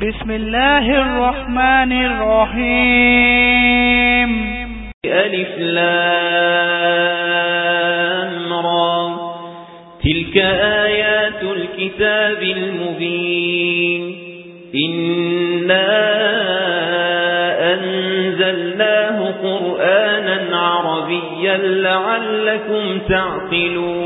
بسم الله الرحمن الرحيم ألف لام را تلك آيات الكتاب المبين إنا أنزلناه قرآنا عربيا لعلكم تعقلون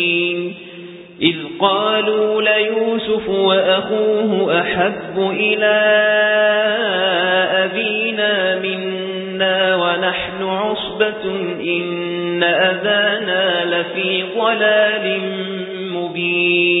إذ قالوا ليوسف وأخوه أحب إلى أبينا منا ونحن عصبة إن أذانا لفي ضلال مبين.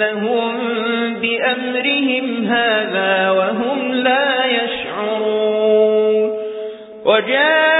لتنبئنهم بأمرهم هذا وهم لا يشعرون وجاءوا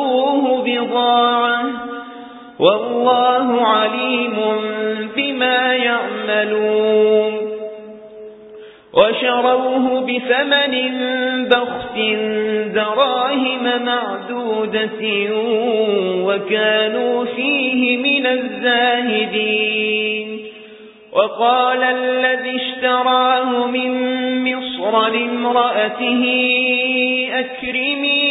بضاعة. والله عليم بما يعملون. وشروه بثمن بخت دراهم معدودة وكانوا فيه من الزاهدين. وقال الذي اشتراه من مصر لامرأته أكرمي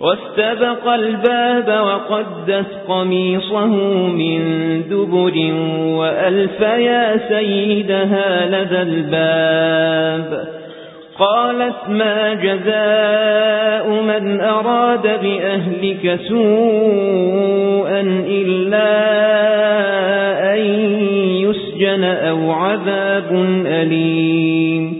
واستبق الباب وقدت قميصه من دبر وألف يا سيدها لدى الباب. قالت ما جزاء من أراد بأهلك سوءا إلا أن يسجن أو عذاب أليم.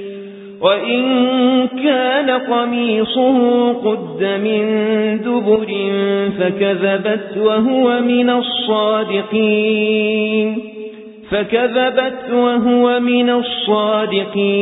وإن كان قميصه قد من دبر فكذبت وهو من الصادقين فكذبت وهو من الصادقين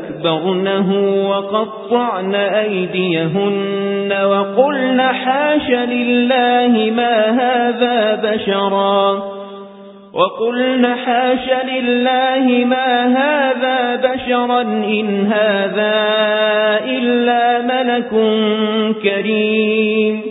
فاستكبرنه وقطعن أيديهن وقلن حاش لله ما هذا بشرا وقلن حاش لله ما هذا بشرا إن هذا إلا ملك كريم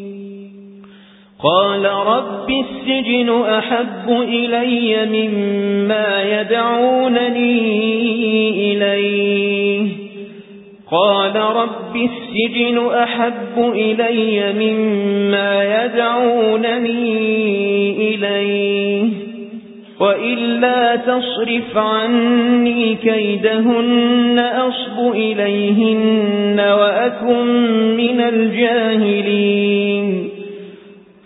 قال رب السجن أحب إلي مما يدعونني إليه. قال رب السجن أحب إلي مما يدعونني إليه. وإلا تصرف عني كيدهن أصب إليهن وأكن من الجاهلين.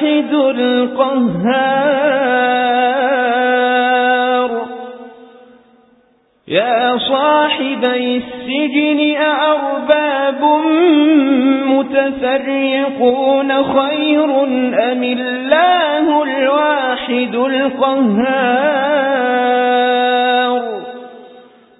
الواحد القهار. يا صاحبي السجن أأرباب متفرقون خير أم الله الواحد القهار؟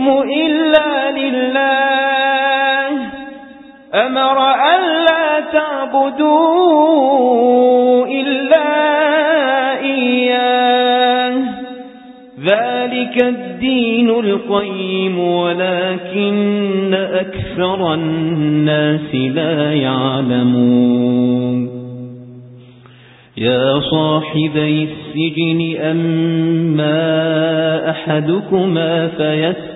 الحكم إلا لله. أمر أن لا تعبدوا إلا إياه. ذلك الدين القيم ولكن أكثر الناس لا يعلمون. يا صاحبي السجن أما أحدكما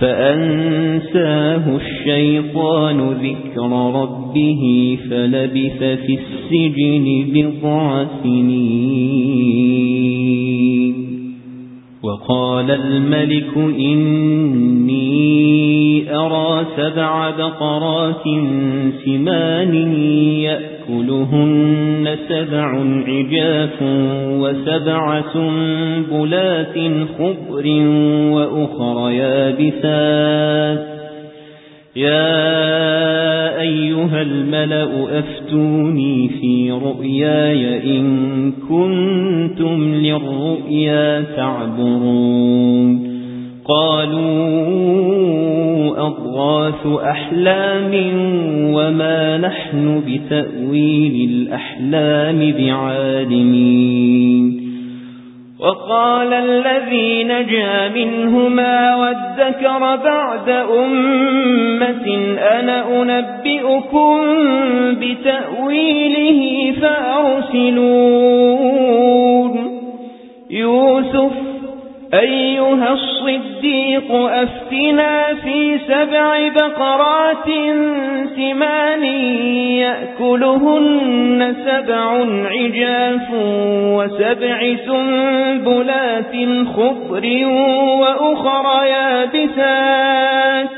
فأنساه الشيطان ذكر ربه فلبث في السجن بضع سنين. وقال الملك إني أرى سبع بقرات سمان يأكلهن سبع عجاف وسبع سنبلات خضر وأخر يابسات. يا أيها الملأ أفتوني في رؤياي إن كنتم للرؤيا تعبرون قالوا أضغاث أحلام وما نحن بتأويل الأحلام بعالمين وقال الذي نجا منهما وادكر بعد أمة أنا أنبئكم بتأويله فأرسلون. يوسف أيها الصديق أفتنا في سبع بقرات سمان يأكلهن سبع عجاف وسبع سنبلات خضر وأخر يابسات.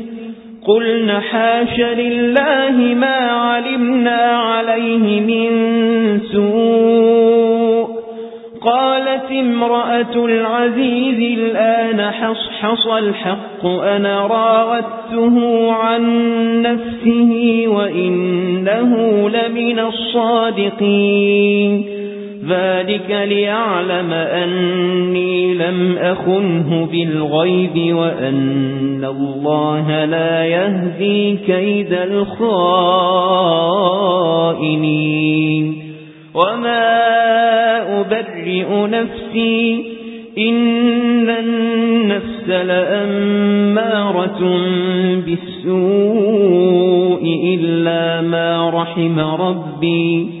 قلن حاش لله ما علمنا عليه من سوء. قالت امرأة العزيز الآن حصحص الحق أنا راوته عن نفسه وإنه لمن الصادقين. ذلك ليعلم أني لم أخنه بالغيب وأن الله لا يهدي كيد الخائنين وما أبرئ نفسي إن النفس لأمارة بالسوء إلا ما رحم ربي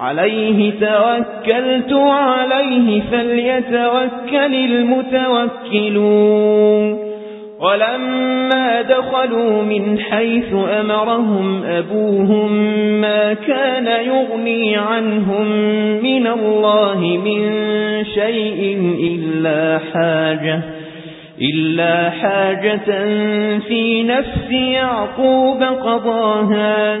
عليه توكلت عليه فليتوكل المتوكلون. ولما دخلوا من حيث أمرهم أبوهم ما كان يغني عنهم من الله من شيء إلا حاجة إلا حاجة في نفس يعقوب قضاها.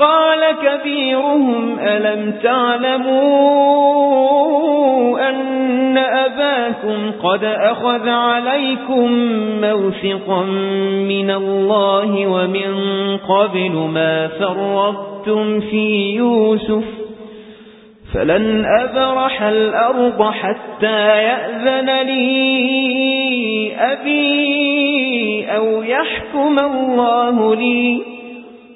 قال كبيرهم ألم تعلموا أن أباكم قد أخذ عليكم موثقا من الله ومن قبل ما فرطتم في يوسف؟ فلن أبرح الأرض حتى يأذن لي أبي أو يحكم الله لي.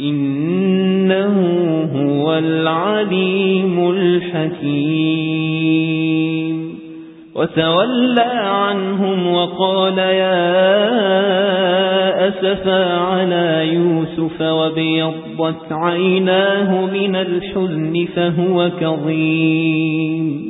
إنه هو العليم الحكيم. وتولى عنهم وقال يا أسفا على يوسف وبيضت عيناه من الحزن فهو كظيم.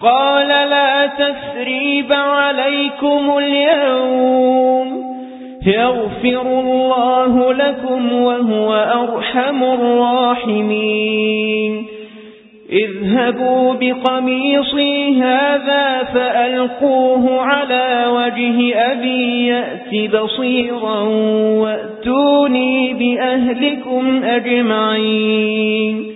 قال لا تثريب عليكم اليوم. يغفر الله لكم وهو أرحم الراحمين. اذهبوا بقميصي هذا فألقوه على وجه أبي يأت بصيرا وأتوني بأهلكم أجمعين.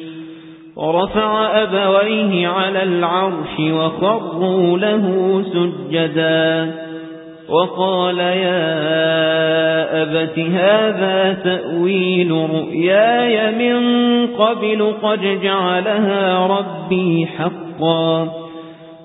ورفع أبويه على العرش وخروا له سجدا. وقال يا أبت هذا تأويل رؤياي من قبل قد جعلها ربي حقا.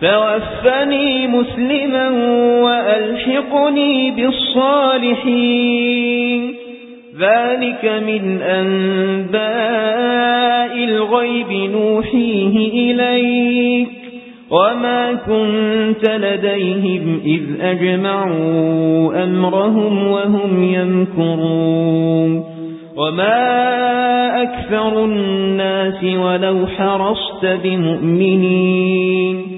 توفني مسلما وألحقني بالصالحين. ذلك من أنباء الغيب نوحيه إليك. وما كنت لديهم إذ أجمعوا أمرهم وهم يمكرون. وما أكثر الناس ولو حرصت بمؤمنين.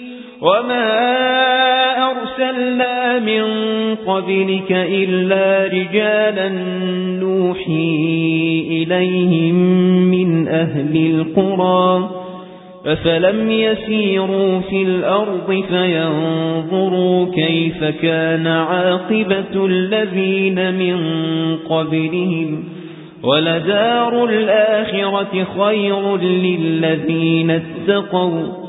وما أرسلنا من قبلك إلا رجالا نوحي إليهم من أهل القرى ففلم يسيروا في الأرض فينظروا كيف كان عاقبة الذين من قبلهم ولدار الآخرة خير للذين اتقوا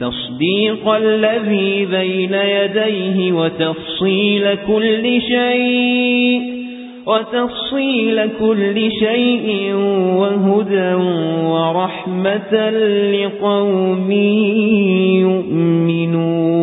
تصديق الذي بين يديه وتفصيل كل شيء وتفصيل كل شيء وهدى ورحمة لقوم يؤمنون.